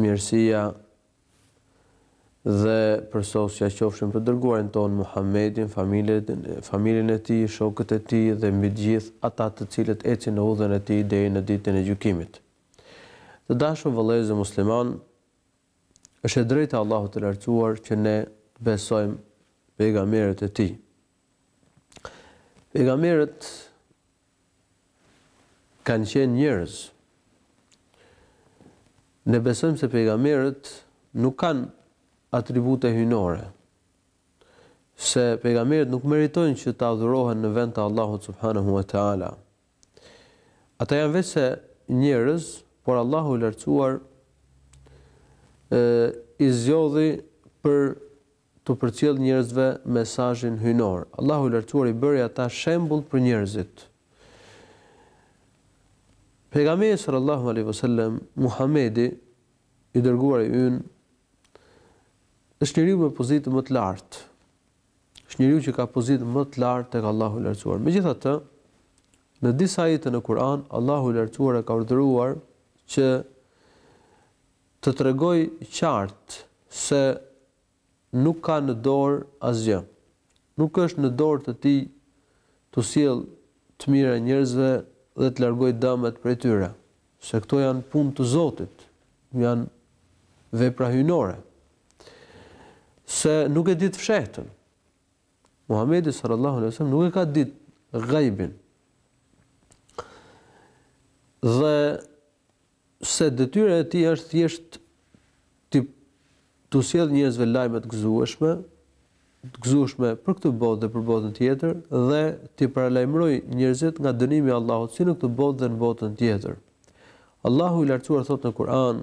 Mirësia dhe përsosja qofshin për Dërguarin tonë Muhammedin, familjen e tij, shokët e tij dhe mbi të gjithë ata të cilët ecin në udhën e tij deri në Ditën e Gjykimit. Të dashur vëllezër muslimanë, është e drejtë e Allahut të Lartësuar që ne të besojmë pejgamberët e Tij. Pejgamberët Kanë qenë njerëz. Ne besojmë se pejgamberët nuk kanë atribute hyjnore, se pejgamberët nuk meritojnë që të adhurohen në vend të Allahut subhanehu ve teala. Ata janë veçse njerëz, por Allahu i Lartësuar i zgjodhi për t'u përcjellë njerëzve mesazhin hyjnor. Allahu i Lartësuar i bëri ata shembull për njerëzit. Pejgamberi sallallahu alejhi ve sellem, Muhamedi, i dërguari ynë, është njeriu me pozitë më të lartë. Është njeriu që ka pozitë më të lartë tek Allahu i Lartësuar. Megjithatë, në disa ajete në Kur'an, Allahu i Lartësuar e ka urdhëruar që Të tregojë qartë se nuk ka në dorë asgjë. Nuk është në dorë të tij t'u sjellë të mira njerëzve dhe të largojë dëmet prej tyre, se këto janë punë të Zotit, janë vepra hyjnore. Se nuk e di të fshehtën. Muhamedi sallallahu alejhi ve sellem nuk e ka ditë gajbin. Dhe se detyra e tij është thjesht t'i t'u sjellë njerëzve lajme të gëzueshme, të gëzueshme për këtë botë dhe për botën tjetër dhe t'i paralajmërojë njerëzit nga dënimi i Allahut si në këtë botë dhe në botën tjetër. Allahu i Lartësuar thotë në Kur'an,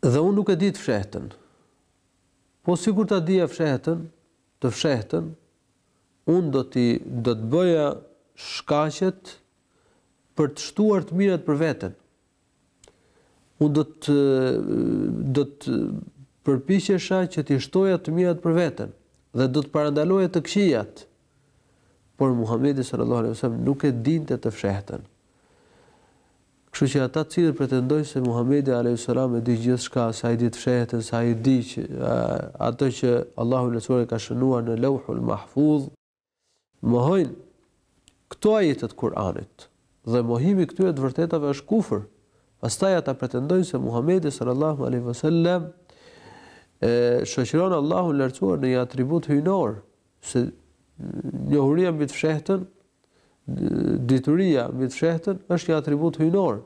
Dhe unë nuk e di të fshehtën. Po sikur ta dija fshehtën, të fshehtën, unë do të do të bëja shkaqet për të shtuar të mirat për veten. Unë do të do të përpiqesha që t'i shtoja të mirat për veten dhe do të parandaloja të këqijat. Por Muhamedi sallallahu alaihi wasallam nuk e dinte të fshehtën. Kështu që ata të cilët pretendojnë se Muhamedi alejhi selam e di gjithçka, se ai di të fshehtën, se ai di që atë që Allahu i Lartësuar e ka shënuar në Lawhul Mahfuz, mohojnë këto ajete të Kur'anit. Dhe mohimi i këtyre të vërtetave është kufër. Pastaj ata pretendojnë se Muhamedi sallallahu alejhi ve sellem e shoqëron Allahun e Lartësuar në një atribut hyjnor, se njohuria mbi të fshehtën Dituria mbi të fshehtën është një atribut hyjnor.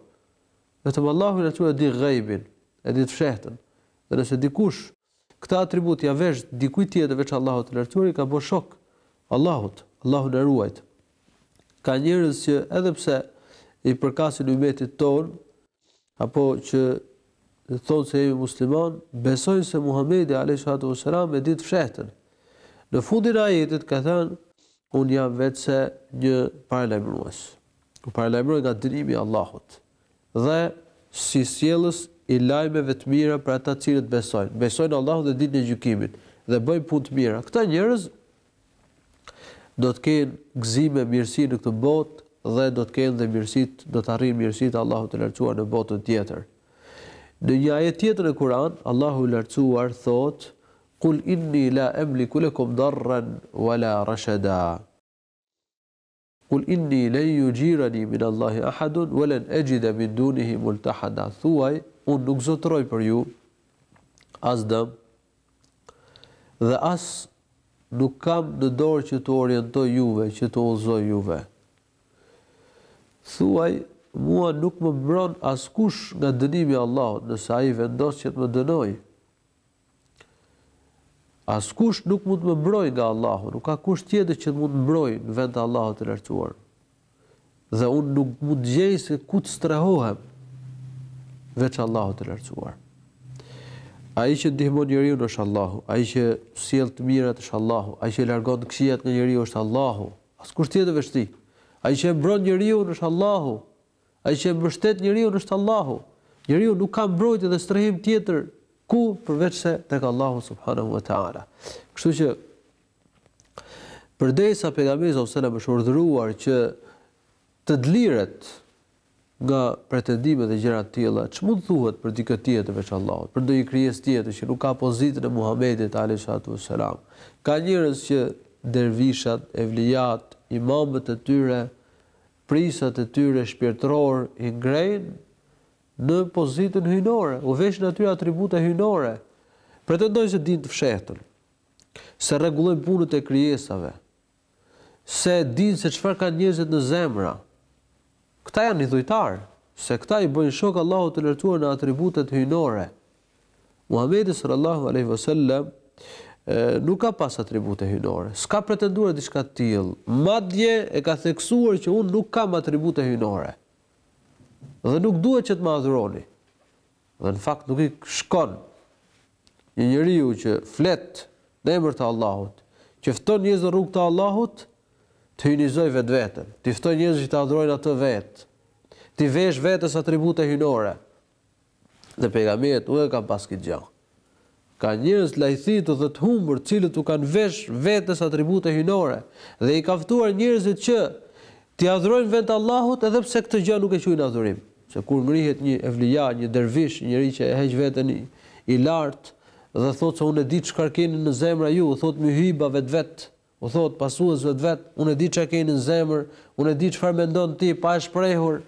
Vetëm Allahu i lartësuar e di ghaibin, e di të fshehtën. Dhe nëse dikush këtë atribut ja vesh dikujt tjetër veç Allahut të lartësuar i ka bërë shok Allahut, Allahu na ruajt. Ka njerëz që edhe pse i përkasin ymmetit tonë, apo që thonë se jemi musliman, besojnë se Muhamedi alayhi salatu wasalam e di të fshehtën. Në fundin e ajetit ka thënë unë jam veçse një paralajmërues. U paralajmëroj nga dënimi i Allahut dhe si sjellës i lajmeve të mira për ata të cilët besojnë. Besojnë Allahun dhe ditën e gjykimit dhe bëjnë punë të mira. Këta njerëz do të kenë gëzime, mirësi në këtë botë dhe do të kenë dhe mirësitë, do të arrijnë mirësitë e Allahut të Lartësuar në botën tjetër. Në një ajet tjetër në Kur'an, Allahu i Lartësuar thotë: "Kul inni la amliku lakum darran wala rashada." Kul inni len juxhirani min Allahi ahadun wa len exhida min dunihi multahada, thuaj, unë nuk zotëroj për ju as dëm dhe as nuk kam në dorë që t'u orientoj juve, që t'u udhëzoj juve. Thuaj, mua nuk më mbron askush nga dënimi i Allahut, nëse Ai vendos që të më dënojë. Askush nuk mund të më mbrojë nga Allahu, nuk ka kush tjetër që mund të mbrojë në vend të Allahut të Lartësuar. Dhe unë nuk mund të gjej se ku të strehohem veç Allahut të Lartësuar. Ai që ndihmon njeriun është Allahu, ai që sjell të mirat është Allahu, ai që largon të këqijat nga njeriu është Allahu, askush tjetër veç tij. Ai që e mbron njeriun është Allahu, Ai që e mbështet njeriun është Allahu. Njeriu nuk ka mbrojtje dhe strehim tjetër ku përveçse tek Allahu subhanahu wa taala. Kështu që përderisa pejgamberi sallallahu alajhi wasallam është urdhëruar që të dliret nga pretendimet e gjëra të tilla, ç'mund të thuhet për dikë tjetër veç Allahut, për ndonjë krijesë tjetër që nuk ka pozitën e Muhamedit alayhi salatu wassalam. Ka njerëz që dervishat, evlijat, imamët e tyre prijsat e tyre shpirtërorë i ngrejnë në pozitën hyjnore, u veshin atyre atribute hyjnore, pretendojnë se dinë të fshehtën, se rregullojnë punët e krijesave, se dinë se çfarë kanë njerëzit në zemra. Këta janë idhujtarë, se këta i bëjnë shok Allahut të Lartësuar në atributet hyjnore, Muhamedi sallallahu alejhi ve sellem nuk ka pas atribute hyjnore, s'ka pretenduar diçka të tillë, madje e ka theksuar që unë nuk kam atribute hyjnore. Dhe nuk duhet që të më adhuroni. Dhe në fakt nuk i shkon një njeriu që flet në emër të Allahut, që fton njerëz në rrugë të Allahut, të hyjnizojë vetveten, të ftojë njerëzit që ta adhurojnë atë vetë, t'i vesh vetes atribute hyjnore. Dhe pejgamberët nuk e kanë pas këtë gjë. Ka njerëz të lajthitur dhe të humbur, të cilët u kanë vesh vetes atribute hyjnore dhe i kanë ftuar njerëzit që t'i adhurojnë vend Allahut edhe pse këtë gjë nuk e quajnë adhurim. Se kur ngrihet një evlija, një dervish, një njeri që e heq veten i, i lartë dhe thotë se unë e di çfarë keni në zemra ju, u thotë myhibave t'vet, u thotë pasuesve të vet, unë e di çfarë keni në zemër, unë e di çfarë mendon ti pa e shprehur.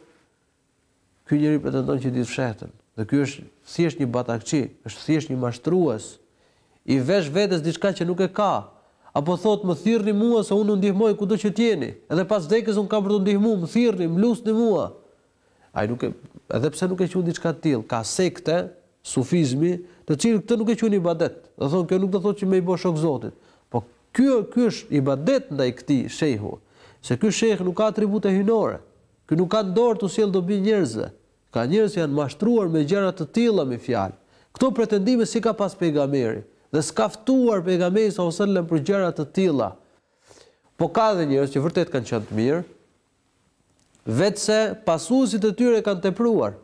Ky njeri pretendon që di të fshehtën, dhe ky është thjesht një batakçi, është thjesht një mashtrues. I vesh vetes diçka që nuk e ka, apo thotë më thirrni mua se unë u ndihmoj kudo që të jeni, edhe pas vdekjes unë kam për t'u ndihmu, më thirrni, më lusni mua. Ai nuk e, edhe pse nuk e quan diçka të tillë, ka sekte sufizmi, të cilët këtë nuk e quajnë ibadet. Do thonë kjo nuk do thotë që me i bësh shok Zotit. Po ky ky është ibadet ndaj këtij shejhu, se ky shejh nuk ka atribute hyjnore. Ky nuk ka në dorë t'u sjellë dobi njerëzve. Ka njerëz që janë mashtruar me gjëra të tilla me fjalë. Këto pretendime s'i ka pas pejgamberi, dhe s'ka ftuar pejgamberi sallallahu alejhi ve sellem për gjëra të tilla. Po ka edhe njerëz që vërtet kanë qenë të mirë, veçse pasuesit e tyre kanë tepruar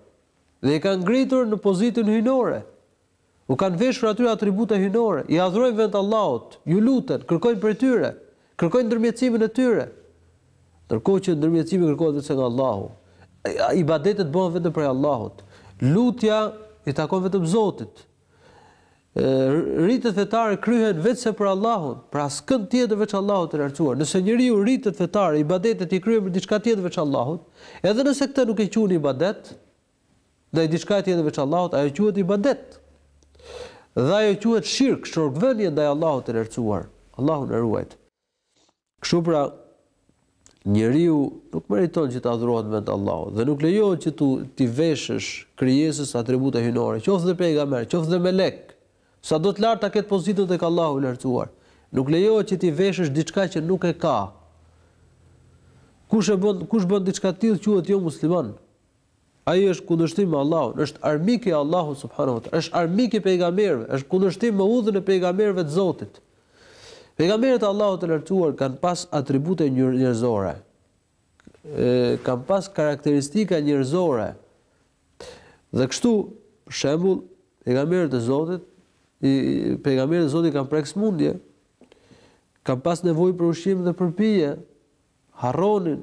dhe i kanë ngritur në pozitën hyjnore. U kanë veshur atyre atribute hyjnore, i adhurojnë vend Allahut, ju luten, kërkojnë prej tyre, kërkojnë ndërmjetësimin e tyre, ndërkohë që ndërmjetësimi kërkohet vetëm nga Allahu. Ibadetet bëhen vetëm prej Allahut. Lutja i takon vetëm Zotit. Ritet fetare kryhen veçse për Allahun, për askënd tjetër veç Allahut të lartësuar. Nëse njeriu ritet fetare, ibadetet i kryen për diçka tjetër veç Allahut, edhe nëse këtë nuk e quajnë ibadet, ndaj diçkaje tjetër veç Allahut, ajo quhet ibadet. Dhe ajo quhet shirk, shokvënie ndaj Allahut të Lartësuar. Allahu na ruajt. Kështu pra, njeriu nuk meriton që të adhurohet veç Allahut dhe nuk lejohet që t'i veshësh krijesës atribute hyjnore, qoftë dhe pejgamber, qoftë dhe melek. Sado të lartë ta ketë pozitën tek Allahu i Lartësuar. Nuk lejohet që t'i veshësh diçka që nuk e ka. Kush e bën, kush bën diçka të tillë quhet jo musliman. Ai është kundërshtim me Allahun, është armik i Allahut subhanahu wa taala, është armik i pejgamberëve, është kundërshtim me udhën e pejgamberëve të Zotit. Pejgamberët e Allahut të lartësuar kanë pas atribute njerëzore, kanë pas karakteristika njerëzore. Dhe kështu, për shembull, pejgamberët e Zotit, pejgamberët e Zotit i kanë prek smundje, kanë pas nevojë për ushqim dhe për pije, harronin,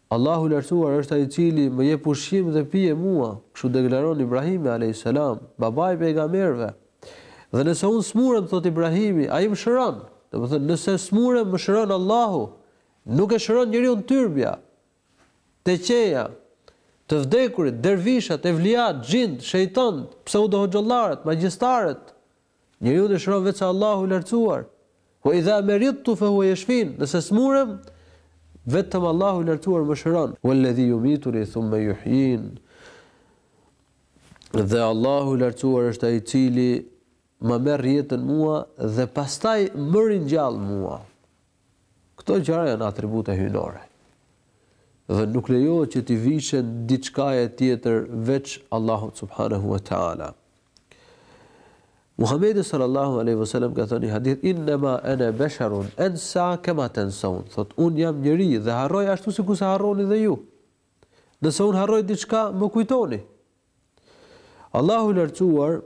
Allahu i Lartësuar është Ai i Cili më jep ushqim dhe pije mua, kështu deklaron Ibrahimi, alejhi selam, babai i pejgamberëve. Dhe nëse unë smurem, thotë Ibrahimi, Ai më shëron. Domethënë, nëse smurem, më shëron Allahu. Nuk e shëron njeriun tyrbja, teqeja, të vdekurit, dervishat, evlijatë, xhintë, shejtantë, pseudohoxhallarët, magjistarët, Njeriun e shëron veçse Allahu i Lartësuar. Wa idha maridtu fa huwa yashfin, nëse smurem, vetëm Allahu i Lartësuar më shëron. Walladhi yumituni thumma yuhyin. Dhe Allahu i Lartësuar është ai i cili ma merr jetën mua dhe pastaj më ringjall mua. Këto gjëra janë atribute hyjnore. Dhe nuk lejohet që t'i vishen diçkaje tjetër veç Allahut subhanahu wa ta'ala. Muhammedi sallallahu alaihi wasallam ka thënë në hadith innama ana basharun ansa kama tansaun thotë unë jam njeri dhe harroj ashtu sikurse harroni dhe ju Nëse unë harroj diçka, më kujtoni. Allahu i Lartësuar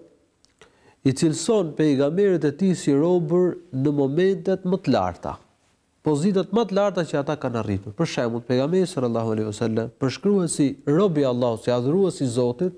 i cilëson pejgamberët e tij si robër në momentet më të larta, pozitat më të larta që ata kanë arritur. Për shembull, pejgamberi sallallahu alaihi wasallam përshkruhet si rob i Allahut, si adhurues i Zotit,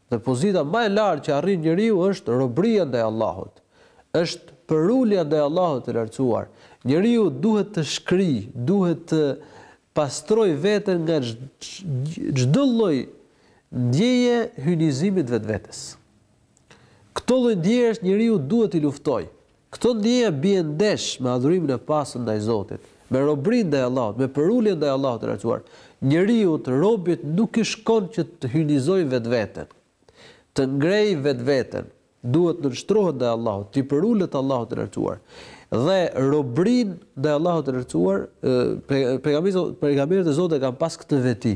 Dhe pozita më e lartë që arrin njeriu është robëria ndaj Allahut, është përulja ndaj Allahut të Lartësuar. Njeriu duhet të shkrijë, duhet të pastrojë veten nga çdo lloj ndjeje hyjnizimi të vetvetes. Këto lloj ndjejesh njeriu duhet t'i luftojë. Këto ndjeja bien ndesh me adhurimin e pastër ndaj Zotit, me robërinë ndaj Allahut, me përuljen ndaj Allahut të Lartësuar. Njeriut, robit, nuk i shkon që të hyjnizojë vetveten, të ngrejë vetveten, duhet të nënshtrohet ndaj Allahut, t'i përulet Allahut të Lartësuar. Dhe robërinë ndaj Allahut të Lartësuar, pejgamberët e Zotit e kanë pas këtë veti,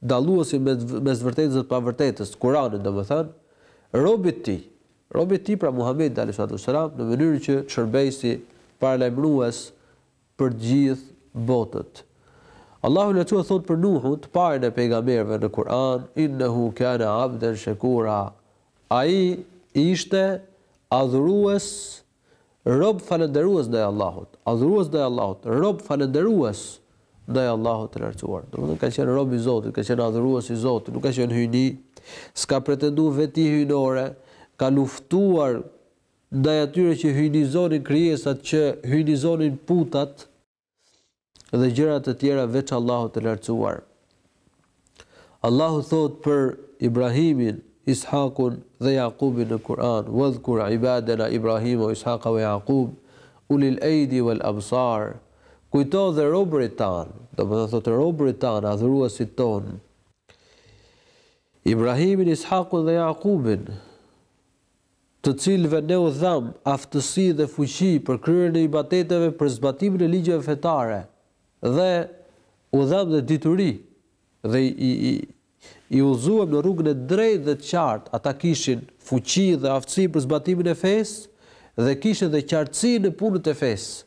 dalluesi mes së vërtetës dhe të pavërtetës, Kuranin domethënë, robit të tij, robit të tij pra Muhamedit alejhi salatu ue selam në mënyrë që të shërbejë si paralajmërues për të gjithë botët. Allahu i Lartësuar thotë për Nuhun, të parin e pejgamberëve në Kuran, Innehu kane abden shekura. Ai ishte adhurues Rob falënderues ndaj Allahut, adhurues ndaj Allahut, rob falënderues ndaj Allahut të Lartësuar. Domethënë ka qenë rob i Zotit, ka qenë adhurues i Zotit, nuk ka qenë hyjni, s'ka pretenduar veti hyjnore, ka luftuar ndaj atyre që hyjnizonin krijesat, që hyjnizonin putat, dhe gjëra të tjera veç Allahut të Lartësuar. Allahu thotë për Ibrahimin, Ishakun dhe Jakubin në Kur'an, "Wadhkur ibadana Ibrahim wa Ishaqa wa Yaqub ulil aidi wal absar." Kujto dhe robërit tanë, domethënë thotë robërit tanë, adhuruesit tonë. Ibrahimin, Ishakun dhe Jakubin. të cilëve ne u dhamë aftësi dhe fuqi për kryerjen e ibadeteve, për zbatimin e ligjeve fetare dhe u dhamë dhe dituri dhe i i udhëzuam në rrugën e drejtë dhe të qartë, ata kishin fuqi dhe aftësi për zbatimin e fesë dhe kishin dhe qartësi në punët e fesë.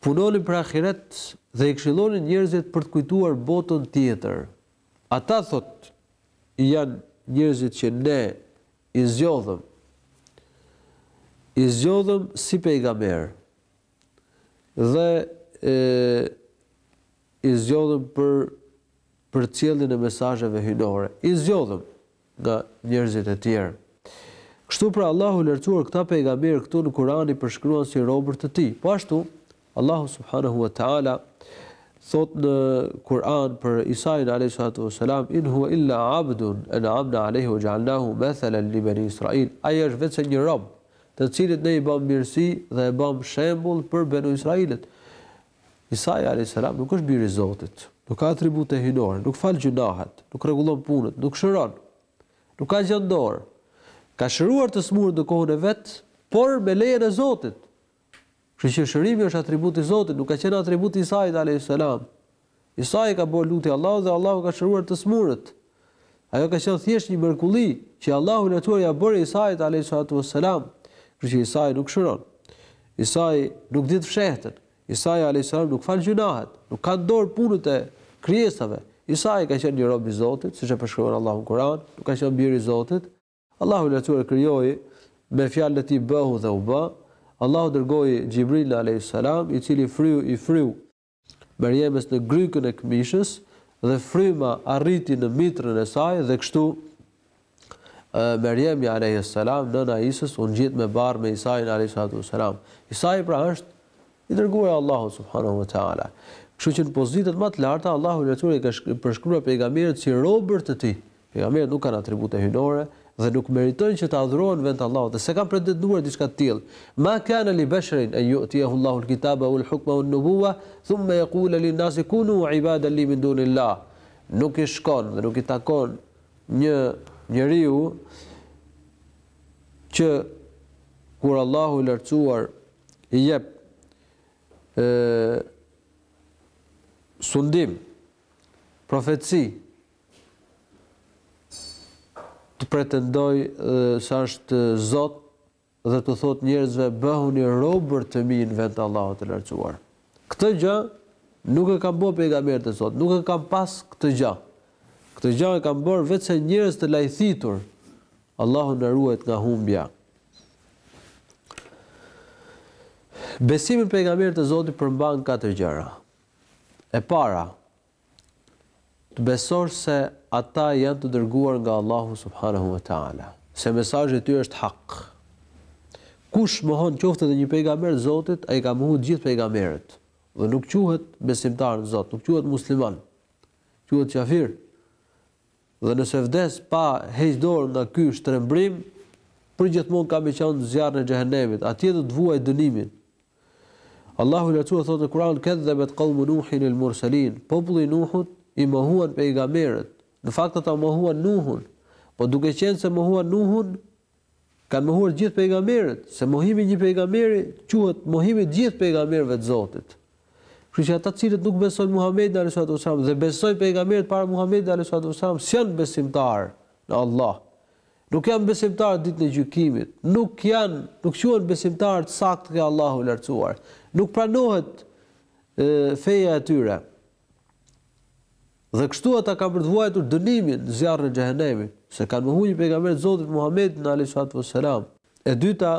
Punonin për ahiret dhe i këshillonin njerëzit për të kujtuar botën tjetër. Ata thotë janë njerëzit që ne i zgjodhëm i zgjodhëm si pejgamberë dhe e i zgjodhëm për përcjelljen e mesazheve hyjnore. I zgjodhëm. nga njerëzit e tjerë. Kështu pra Allahu i Lartësuar këta pejgamberë këtu në Kur'an i përshkruan si robër të Tij. Po ashtu, Allahu subhanahu wa ta'ala thotë në Kur'an për Isain alayhi salatu wassalam in huwa illa 'abdun an'amna 'alayhi wa ja'alnahu mathalan li bani Israil. Ai është veçse një rob, të cilit ne i bëmë mirësi dhe e bëmë shembull për Benu Israilët. Isai alejhi selam nuk është bir i Zotit, nuk ka atribute hyjnore, nuk fal gjynahet, nuk rregullon punët, nuk shëron, nuk ka gjë në dorë. Ka shëruar të sëmurët në kohën e vet, por me lejen e Zotit. Kështu që shërimi është atribut i Zotit, nuk ka qenë atribut i Isait alejhi selam. Isai ka bërë lutje Allahut dhe Allahu ka shëruar të sëmurët. Ajo ka qenë thjesht një mrekulli që Allahu i Lartësuar ia bëri Isait alejhisalatu vesselam, kështu që Isai nuk shëron. Isai nuk di të fshehtën. Isai alejhisalam nuk fal gjynahet, nuk ka në dorë punët e krijesave. Isai ka qenë një rob i Zotit, siç e përshkruan Allahu në Kur'an, nuk ka qenë bir i Zotit. Allahu i Lartësuar krijoi me fjalën e tij bëhu dhe u bë. Allahu dërgoi Xhibrilin alejhisalam, i cili fryu i fryu Merjemes në grykën e këmishës dhe fryma arriti në mitrën e saj dhe kështu Merjemi alayhis salam nëna e Isës u ngjiz me barrë me Isain alayhis salam. Isai pra është i dërguar i Allahut subhanahu wa taala. Kështu që në pozitat më të larta Allahu i Lartësuar i ka përshkruar pejgamberët si robër të tij, Pejgamberët nuk kanë atribute hyjnore dhe nuk meritojnë që të adhurohen në vend të Allahut dhe s'e kanë pretenduar diçka të tillë. Ma kana li basharin an yu'tijahu Allahu al-kitaba wal hukma wan nubuwa thumma yaqula lin nasi kunu ibadan li min duni Allah. Nuk i shkon dhe nuk i takon një njeriu që kur Allahu i lartësuar i jep ë sundim profeci të pretendojë se është Zot dhe t'u thotë njerëzve bëhuni robër të mi në vend të Allahut të Lartësuar. Këtë gjë nuk e kanë bërë pejgamberët e Zotit, nuk e kanë pas këtë gjë. Këtë gjë e kanë bërë veçse njerëz të lajthitur. Allahu na ruajt nga humbja. Besimi në pejgamberët e Zotit përmban katër gjëra. E para, Të besosh se ata janë të dërguar nga Allahu subhanehu ve teala, se mesazhi i tyre është hak. Kush mohon qoftë edhe një pejgamber të Zotit, ai ka mohu gjithë pejgamberët dhe nuk quhet besimtar në Zot, nuk quhet musliman. Quhet kafir. Dhe nëse vdes pa heq dorë nga ky shtrembrim, përgjithmonë ka me qenë në zjarrin e xhehenemit, atje do të vuajë dënimin. Allahu i Lartësuar thotë në Kur'an, Kedhebet qaumu Nuhin el murselin, Populli i Nuhut i mohuan pejgamberët. Në fakt ata mohuan Nuhun. Po duke qenë se mohuan Nuhun, kanë mohuar gjithë pejgamberët, se mohimi i një pejgamberi quhet mohim i gjithë pejgamberëve të Zotit. Kështu që ata të cilët nuk besojnë Muhamedin alayhi salatu wasallam dhe besojnë pejgamberët para Muhamedit alayhi salatu wasallam, s'janë besimtarë në Allah. Nuk janë besimtarë ditën e gjykimit, nuk janë, nuk quhen besimtarë të saktë ke Allahu i lartësuar. Nuk pranohet e, feja e tyre. Dhe kështu ata kanë për të vuajtur dënimin në zjarrin e xhehenemit, se kanë mohuar pejgamberin e Zotit Muhamedin alayhi salatu wassalam. E dyta,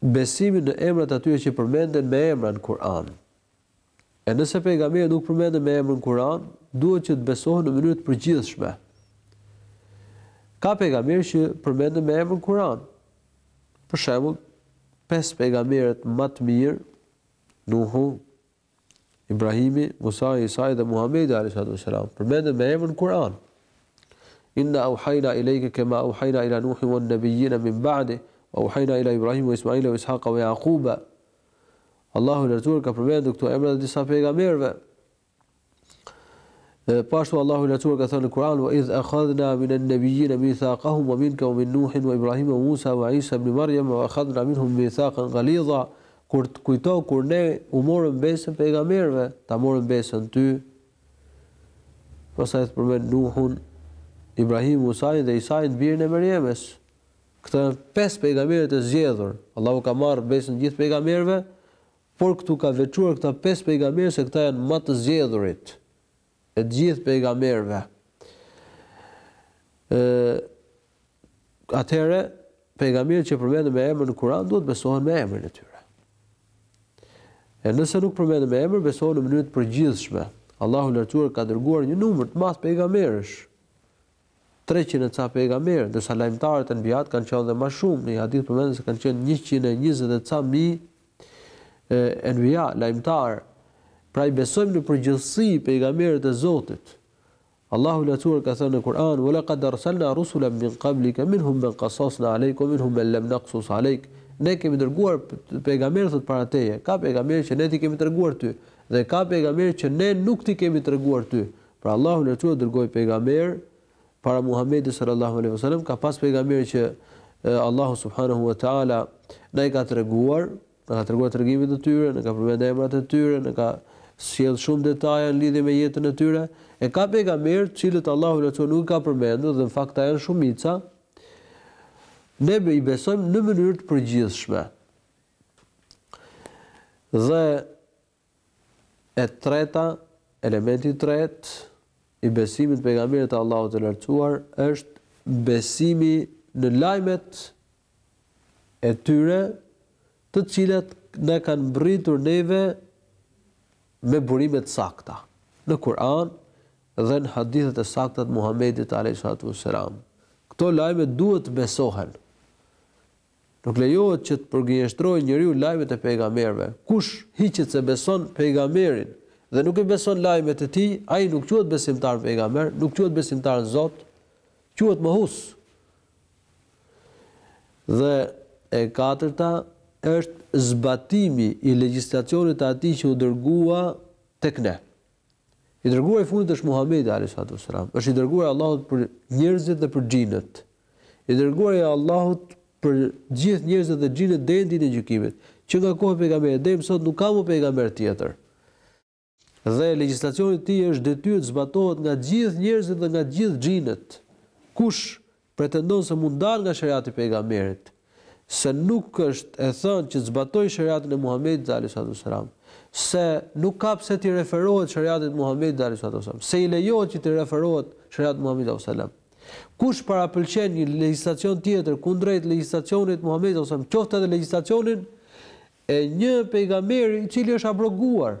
besimin në emrat e atyre që përmenden me emra në Kur'an. E nëse pejgamberët nuk përmenden me emër në Kur'an, duhet që të besohen në mënyrë të përgjithshme. Ka pejgamberë që përmenden me emër në Kur'an. Për shembull, pesë pejgamberët ma të mirë, Nuhu, Ibrahimi, Musai, Isai dhe Muhamedi alayhi salatu wasalam, përmenden me emër në Kur'an. Inna auhayna ilayka kama auhayna ila Nuhin wan nabiyina min ba'di, wa auhayna ila Ibrahim wa Ismaila wa Ishaqa wa Yaquba. Allahu i Lartësuar ka përmendur këto emrat e disa pejgamberëve. Po ashtu Allahu i Lartësuar ka thënë në Kur'an: "Wa idh akhadhna min an-nabiyyina mithaqahum wa minka wa min Nuhin wa Ibrahim wa Musa wa Isa ibn Maryam wa akhadhna minhum mithaqan ghalidha." Kur, kujto kur ne u morëm besën pejgamberëve, ta morëm besën ty. Pastaj përmend Nuhun, Ibrahim, Musain dhe Isain, birin e Merjemes. Këta pesë pejgamberët e zgjedhur. Allahu ka marrë besën gjithë pejgamberëve, por këtu ka veçuar këta pesë pejgamberë se këta janë ma të zgjedhurit e gjithë pejgamberëve. Ë Atëherë, pejgamberët që përmenden me emër në Kur'an duhet besohen me emrin e tyre. E nëse nuk përmenden me emër, besohen në mënyrë të përgjithshme. Allahu lartuar ka dërguar një numër të madh pejgamberësh. Treqind e ca pejgamberë, ndërsa lajmëtarët enbiat kanë qenë dhe ma shumë, në një hadith përmendet se kanë qenë njëqind e njëzet e ca mijë enbia, lajmëtarë, pra i besojmë në përgjithësi pejgamberët e Zotit. Allahu i Lartësuar ka thënë në Kur'an: "Wa laqad arsalna rusulan min qablika minhum men qasasna alejk wa minhum men lam naqsus alejk." Ne kemi dërguar pejgamberë thotë para teje, ka pejgamberë që ne t'i kemi treguar ty, dhe ka pejgamberë që ne nuk t'i kemi treguar ty, Pra Allahu i Lartësuar dërgoi pejgamberë para Muhamedit sallallahu alejhi ve sellem ka pas pejgamberë që Allahu subhanahu wa taala na i ka treguar, na ka treguar tregimet e tyre, na ka përmendur emrat e tyre, na ka sjell shumë detaje në lidhje me jetën e tyre, e ka pejgamberë të cilët Allahu i Lartësuar nuk i ka përmendur dhe në fakt ata janë shumica. Ne i besojmë në mënyrë të përgjithshme. Dhe E treta, elementi i tretë i besimit në pejgamberët e Allahut të Lartësuar është besimi në lajmet e tyre, të cilat na kanë mbritur neve me burime të sakta në Kur'an dhe në hadithet e sakta të Muhamedit alejhi salatu vesselam. Këto lajme duhet të besohen. Nuk lejohet që të përgënjeshtrojë njeriu lajmet e pejgamberëve. Kush hiqet se beson pejgamberin dhe nuk i beson lajmet e tij, ai nuk quhet besimtar në pejgamber, nuk quhet besimtar në Zot, quhet mohues. Dhe e katërta është zbatimi i legjislacionit të atij që u dërgua tek ne. I dërguari i fundit është Muhamedi alayhi salatu wassalam. Është i dërguari i Allahut për njerëzit dhe për xhinët. I dërguari i Allahut për gjithë njerëzit dhe xhinët deri në ditën e gjykimit. Që nga koha e pejgamberit deri më sot nuk ka më pejgamber tjetër. Dhe legjislacioni i tij është detyrë të zbatohet nga gjithë njerëzit dhe nga gjithë xhinët. Kush pretendon se mund të dalë nga sheriati i pejgamberit, se nuk është e thënë që të zbatojë sheriatin e Muhamedit alejhi salatu ves selam, se nuk ka pse t'i referohet sheriatit të Muhamedit alejhi salatu ves selam, se i lejohet që t'i referohet sheriatit të Muhamedit alejhi salatu ves selam. Kush parapëlqen një legjislacion tjetër kundrejt legjislacionit të Muhamedit alejhi salatu ves selam, qoftë edhe legjislacionin e një pejgamberi i cili është abroguar,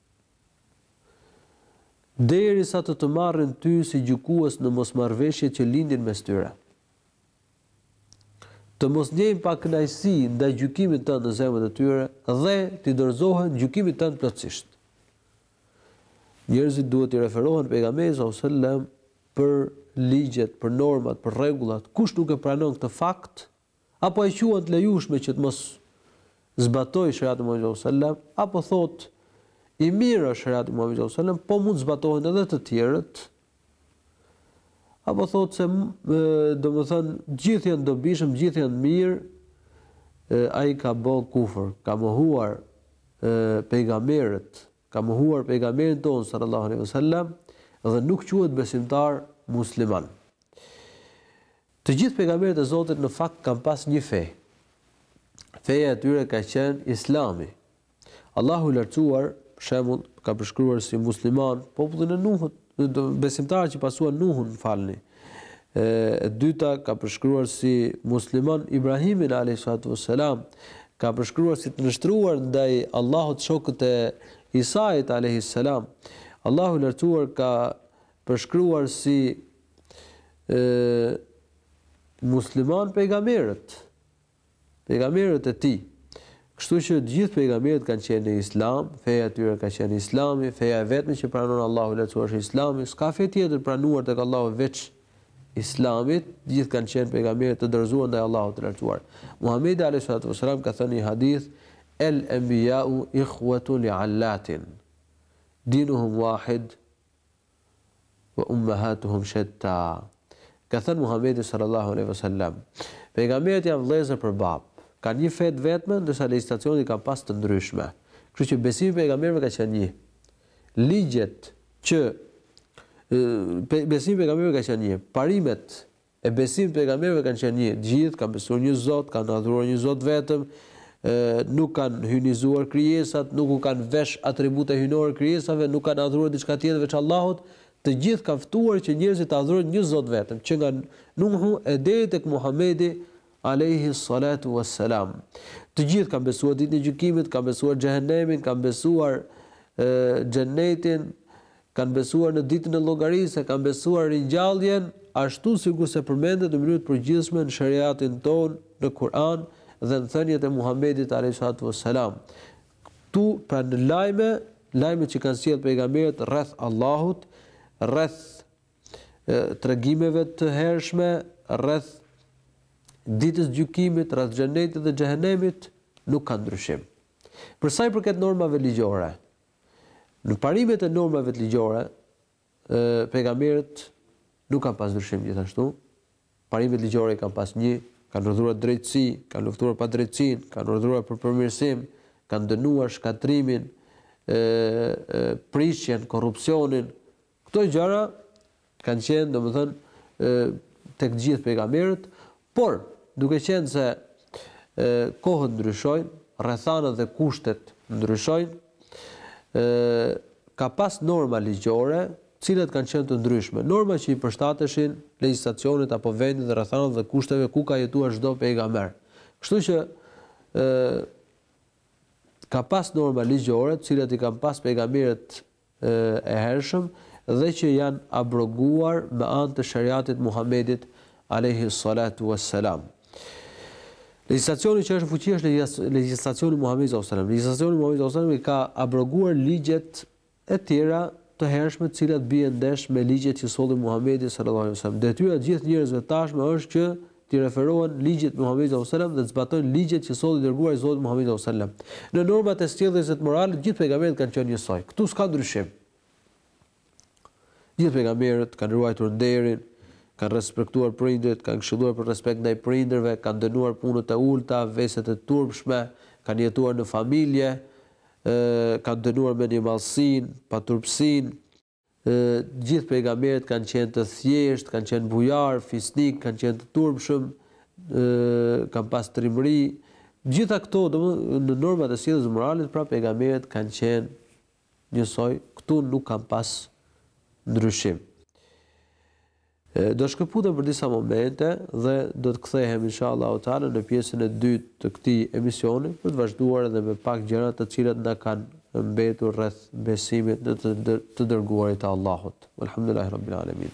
Derisa të të marrin ty si gjykues në mosmarrëveshjet që lindin mes tyre. Të mos ndjejnë pakënaqësi ndaj gjykimit tënd në zemrat e tyre dhe t'i dorëzohen gjykimit tënd plotësisht. Njerëzit duhet t'i referohen pejgamberit sallallahu alajhi wasallam për ligjet, për normat, për rregullat. Kush nuk e pranon këtë fakt, Apo e quan të lejushme që të mos zbatojë shariatin e Muhamedit sallallahu alejhi wasallam, apo thotë, I mirë është shariati i Muhamedit sallallahu alejhi wasallam, po mund të zbatohen edhe të tjerët, apo thotë se, domethënë, të gjithë janë të dobishëm, të gjithë janë të mirë, ai ka bo kufër, ka mohuar pejgamberët ka mohuar Pejgamberin tonë sallallahu alejhi ve sellem dhe nuk quhet besimtar musliman. Të gjithë pejgamberët e Zotit në fakt kanë pas një fe. Feja e tyre ka qenë Islami. Allahu i Lartësuar, për shembull, ka përshkruar si musliman popullin e Nuhut. Besimtarët që pasuan Nuhun, falni. E dyta ka përshkruar si musliman Ibrahimin alayhi salatu wassalam, ka përshkruar si të nënshtruar ndaj Allahut shokët e Isait alayhi salam. Allahu i lartësuar ka përshkruar si e musliman pejgamberët. Pejgamberët e Tij. Kështu që të gjithë pejgamberët kanë qenë në Islam, feja e tyre ka qenë Islami, feja e vetme që pranon Allahu i Lartësuar është Islami, s'ka fe tjetër të pranuar tek Allahu veç Islamit, të gjithë kanë qenë pejgamberë të dorëzuar ndaj Allahut të Lartësuar. Muhamedi alejhi salatu ves selam ka thënë në një hadith El enbijau ihwatu li allatin. Dinuhum wahid, wa ummahatuhum shatta Ka thënë Muhamedi sallallahu alejhi ve sellem, Pejgamberët janë vëllezër për babë, kanë një fe të vetme, ndërsa legjislacionet i kanë pas të ndryshme. Kështu që besimi i pejgamberëve ka qenë një. Ligjet që besimi i pejgamberëve ka qenë një. Parimet E besimit të pejgamberëve kanë qenë një, të gjithë kanë besuar një Zot, kanë adhuruar një Zot vetëm, nuk kanë hyjnizuar krijesat, nuk u kanë vesh atribute hyjnore krijesave, nuk kanë adhuruar diçka tjetër veç Allahut, të gjithë kanë ftuar që njerëzit të adhurojnë një Zot vetëm, që nga Nuhu e deri tek Muhamedi alejhi salatu was salam. Të gjithë kanë besuar ditën e gjykimit, kanë besuar xhehenemin, kanë besuar xhennetin, Kanë besuar në Ditën e Llogarisë, e kanë besuar ringjalljen, ashtu sikurse përmendet në mënyrë të përgjithshme në Sheriatin tonë, në Kur'an dhe në thëniet e Muhamedit alejhi salatu ves selam. Këtu, pra në lajme, lajmet që kanë sjellë pejgamberët rreth Allahut, rreth tregimeve të hershme, rreth Ditës Gjykimit, rreth Xhenetit dhe Xhehenemit, nuk ka ndryshim. Për sa i përket normave ligjore, Në parimet e normave ligjore, pejgamberët nuk kanë pas ndryshim gjithashtu. Parimet ligjore i kanë pas një, kanë urdhëruar drejtësi, kanë luftuar padrejtësinë, kanë urdhëruar për përmirësim, kanë dënuar shkatërrimin, prishjen, korrupsionin, Këto gjëra kanë qenë, domethënë, tek të gjithë pejgamberët, por duke qenë se kohët ndryshojnë, rrethanat dhe kushtet ndryshojnë, ka pas norma ligjore, të cilat kanë qenë të ndryshme. Norma që i përshtateshin legjislacionit apo vendit dhe rrethanave dhe kushteve ku ka jetuar çdo pejgamber. Kështu që ka pas norma ligjore, të cilat i kanë pas pejgamberët e hershëm dhe që janë abroguar me anë të sheriatit Muhamedit, alejhi salatu ue selam. Legjislacioni që është në fuqi është legjislacioni Muhamedit, sallallahu alejhi wasallam. Legjislacioni Muhamedit, sallallahu alejhi wasallam, i ka abroguar ligjet e tjera të hershme të cilat bien ndesh me ligjet që solli Muhamedi, sallallahu alejhi wasallam. Detyra e gjithë njerëzve tashmë është që t'i referohen ligjit Muhamedit alayhis salam dhe të zbatojnë ligjet që solli i dërguari i Zotit Muhamedi alayhis salam. Në normat e sjelljes dhe të moralit të gjithë pejgamberët kanë qenë njësoj. Këtu s'ka ndryshim. Gjithë pejgamberët kanë ruajtur nderin, kanë respektuar prindërit, kanë këshilluar për respekt ndaj prindërve, kanë dënuar punët e ulëta, veset e turpshme, kanë jetuar në familje, ë kanë dënuar mendjemadhësinë, paturpësinë, Të gjithë pejgamberët kanë qenë të thjeshtë, kanë qenë bujarë, fisnikë, kanë qenë të turpshëm, kanë pas trimëri. Gjitha këto, domethënë në normat e sjelljes, moralit, pra pejgamberët kanë qenë njësoj, këtu nuk kanë pas ndryshim. Do shkëputem për disa momente dhe do të kthehem inshallahu teala në pjesën e dytë të këtij emisioni për të vazhduar edhe me pak gjëra të cilat na kanë mbetur rreth besimit në të të dërguarit të Allahut. Ue elhamdulillahi Rabbil Alemin.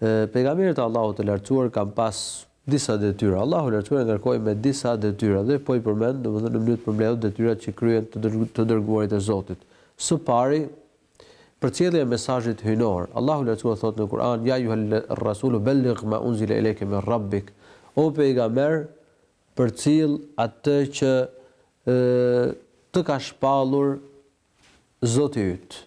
Pejgamberët e Allahut të Lartësuar kanë pas disa detyra. Allahu i Lartësuar e ngarkoi me disa detyra dhe po i përmend, domethënë në mënyrë të përmbledhur detyrat që kryen të dërguarit e Zotit. Së pari, përcjellja e mesazhit hyjnor. Allahu i Lartësuar thotë në Kur'an, "Ya ayyuhal rasulu belligh ma unzila ilayke min rabbik", O pejgamber, përcill atë që ë të ka shpallur Zoti yt.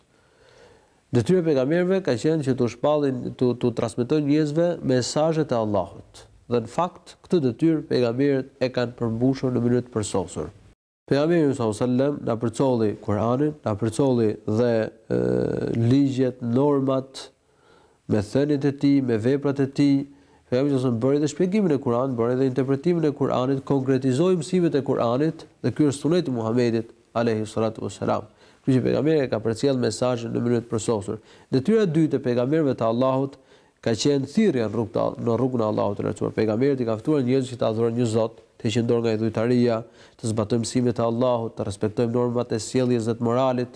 Detyra e pejgamberëve ka qenë që t'u shpallin, t'u t'u transmetojnë njerëzve mesazhet e Allahut. Dhe në fakt, këtë detyrë pejgamberët e kanë përmbushur në mënyrë të përsosur. Pejgamberi ynë sallallahu alejhi ve sellem na përcolli Kur'anin, na përcolli dhe ligjet, normat, Me thëniet e tij, me veprat e tij, Pejgamberi sa selam bëri dhe shpjegimin e Kuranit, bëri dhe interpretimin e Kuranit, konkretizoi mësimet e Kuranit, dhe ky është suneti i Muhamedit, alejhi salatu ue selam. Kështu që Pejgamberi e ka përcjellë mesazhin në mënyrë të përsosur. Detyra e dytë e pejgamberëve të Allahut ka qenë thirrja në rrugë të All-, në rrugën e Allahut të Lartësuar. Pejgamberët i kanë ftuar njerëzit që të adhurojnë një Zot, të heqin dorë nga idhujtaria, të zbatojnë mësimet e Allahut, të respektojnë normat e sjelljes dhe të moralit,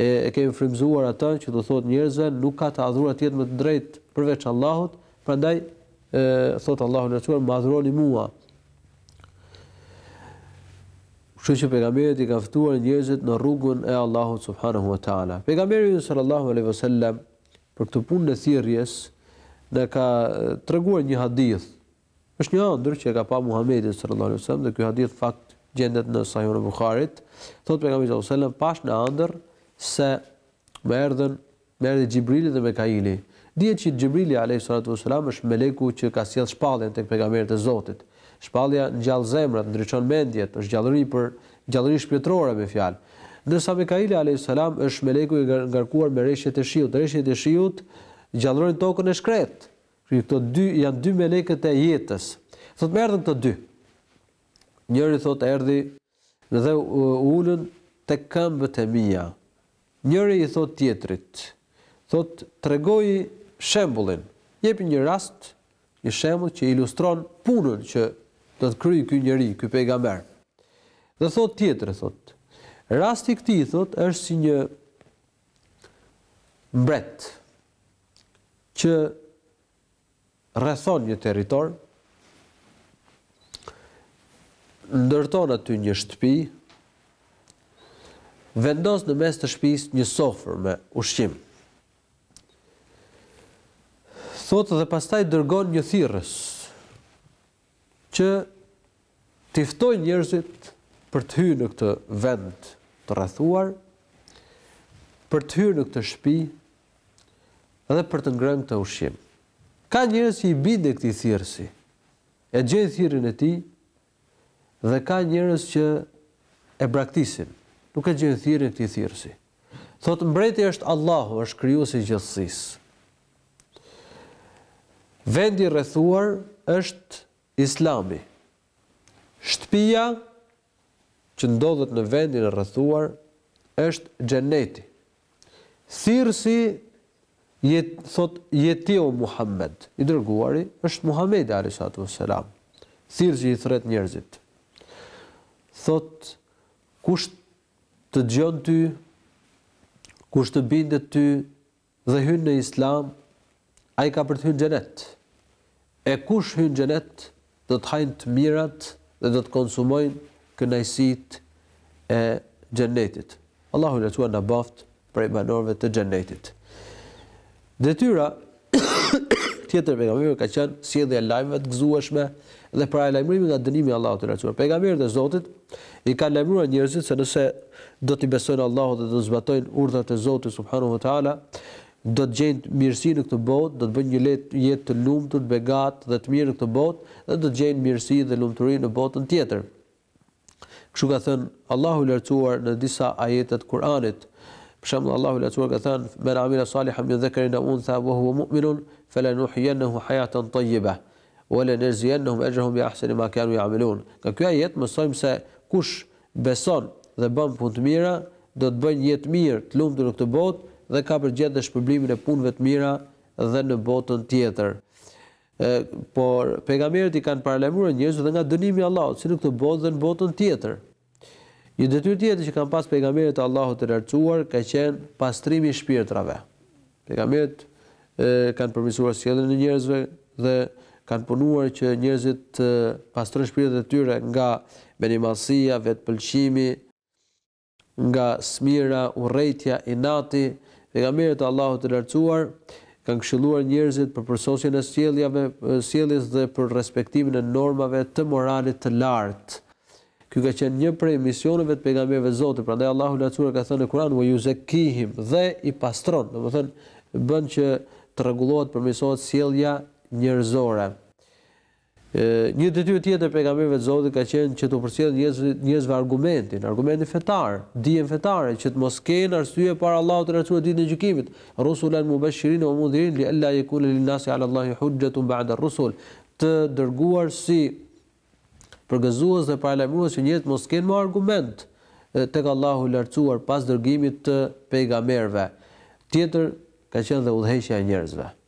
E e kemi frymëzuar atë që t'u thotë njerëzve, nuk ka të adhuruar tjetër me të drejtë përveç Allahut, prandaj e thotë Allahu i Lartësuar, më adhuroni mua. Kështu që pejgamberët i kanë ftuar njerëzit në rrugën e Allahut subhanahu wa taala. Pejgamberi sallallahu alaihi wasallam për këtë punën e thirrjes na ka treguar një hadith Është një ëndërr që e ka pa Muhamedi sallallahu alejhi ve sellem dhe ky hadith në fakt gjendet në Sahihun e Buhariut, thotë pejgamberi sallallahu alejhi ve sellem, pashë në ëndërr se më erdhën, më erdhi Xhibrili dhe Mekaili. Dihet që Xhibrili alejhi salatu ve selam është meleku që ka sjellë shpalljen tek pejgamberët e Zotit. Shpallja ngjall zemrat, ndriçon mendjet, është gjallëri për gjallëri shpirtërore me fjalë. Ndërsa Mekaili alejhi selam është meleku i ngarkuar me reshjet e shiut. Reshjet e shiut gjallërojnë tokën e shkretë. Ky këto dy janë dy melekët e jetës. Thotë më erdhën këto dy. Njëri thotë erdhi dhe u ulën tek këmbët e mia. Njëri i thotë tjetrit, thotë tregoji shembullin. Jepi një rast, një shembull që ilustron punën që do të kryejë ky njeri, ky pejgamber. Dhe thotë tjetri thotë, rasti i këtij thotë është si një mbret që rrethon një territor, ndërton aty një shtëpi, vendos në mes të shtëpisë një sofër me ushqim. Thotë dhe pastaj dërgon një thirrës që t'i ftojë njerëzit për të hyrë në këtë vend të rrethuar, për të hyrë në këtë shtëpi dhe për të ngrënë këtë ushqim. Ka njerëz që i binden këtij thirrësi. E dëgjojnë thirrjen e tij dhe ka njerëz që e braktisin. Nuk e dëgjojnë thirrjen e këtij thirrësi. Thotë mbreti është Allahu, është krijuesi i gjithësisë. Vendi i rrethuar është Islami. Shtëpia që ndodhet në vendin e rrethuar është xheneti. Thirrësi jet thot je ti o Muhammed, i dërguari është Muhamedi alayhi salatu wassalam. Thirrësi i thret njerëzit. Thot kush të dëgjon ty, kush të bindet ty, dhe hyn në Islam, ai ka për të hyrë në Xhenet. E kush hyn në Xhenet, do të hajnë të mirat dhe do të konsumojnë kënaqësitë e Xhenetit. Allahu i Lartësuar na bëft prej banorëve të Xhenetit. Detyra tjetër e pejgamberëve ka qenë sjellja e lajmeve të gëzueshme Dhe paralajmërimi nga dënimi i Allahut të Lartësuar. Pejgamberët e Zotit i kanë lajmëruar njerëzit se nëse do t'i besojnë Allahut dhe do të zbatojnë urdhrat e Zotit subhanahu wa ta'ala, do të gjejnë mirësi në këtë botë, do të bëjnë një jetë të lumtur, të begatë dhe të mirë në këtë botë dhe do të gjejnë mirësi dhe lumturi në botën tjetër. Kështu ka thënë Allahu i Lartësuar në disa ajete të Kur'anit. Për shembull, Allahu i Lartësuar ka thënë: "Men amila salihan min dhakarin aw untha wa huwa mu'minun, falanuhyiyannahu hayatan tayyibah, wa lanajziyannahum ajrahum bi ahsani ma kanu ya'malun." Nga ky ajet mësojmë se kush beson dhe bën punë të mira, do të bëjë një jetë të mirë, të lumtur në këtë botë dhe ka për të gjetë dhe shpërblimin e punëve të mira dhe në botën tjetër. Por pejgamberët i kanë paralajmëruar njerëzit dhe nga dënimi i Allahut, si në këtë botë dhe në botën tjetër. Një detyrë tjetër që kanë pas pejgamberët e Allahut të lartësuar ka qenë pastrimi i shpirtrave. Pejgamberët kanë përmirësuar sjelljen e njerëzve dhe kanë punuar që njerëzit të pastrojnë shpirtrat e tyre nga mendjemadhësia, vetëpëlqimi, nga smira, urrejtja, inati, Pejgamberët e Allahut të Lartësuar kanë këshilluar njerëzit për përsosjen e sjelljave, sjelljes dhe për respektimin e normave të moralit të lartë. Ky ka qenë një prej misioneve të pejgamberëve të Zotit, prandaj Allahu i Lartësuar ka thënë në Kur'an wa yuzakkihim dhe i pastron, domethënë bën që të rregullohet, përmirësohet sjellja njerëzore. Një detyrë tjetër e pejgamberëve të Zotit ka qenë që t'u përcjellin njerëzve argumentin, argumentin fetar, dijen fetare, që të mos kenë arsye para Allahut të Lartësuar Ditën e Gjykimit, Rusulan mubashshirin wa mundhirin li alla yakuna lin nasi ala Allahi hujjatun ba'da ar-rusul, të dërguar si përgëzues dhe paralajmërues që njerëzit të mos kenë më argument tek Allahu i Lartësuar pas dërgimit të pejgamberëve. Tjetër ka qenë dhe udhëheqja e njerëzve.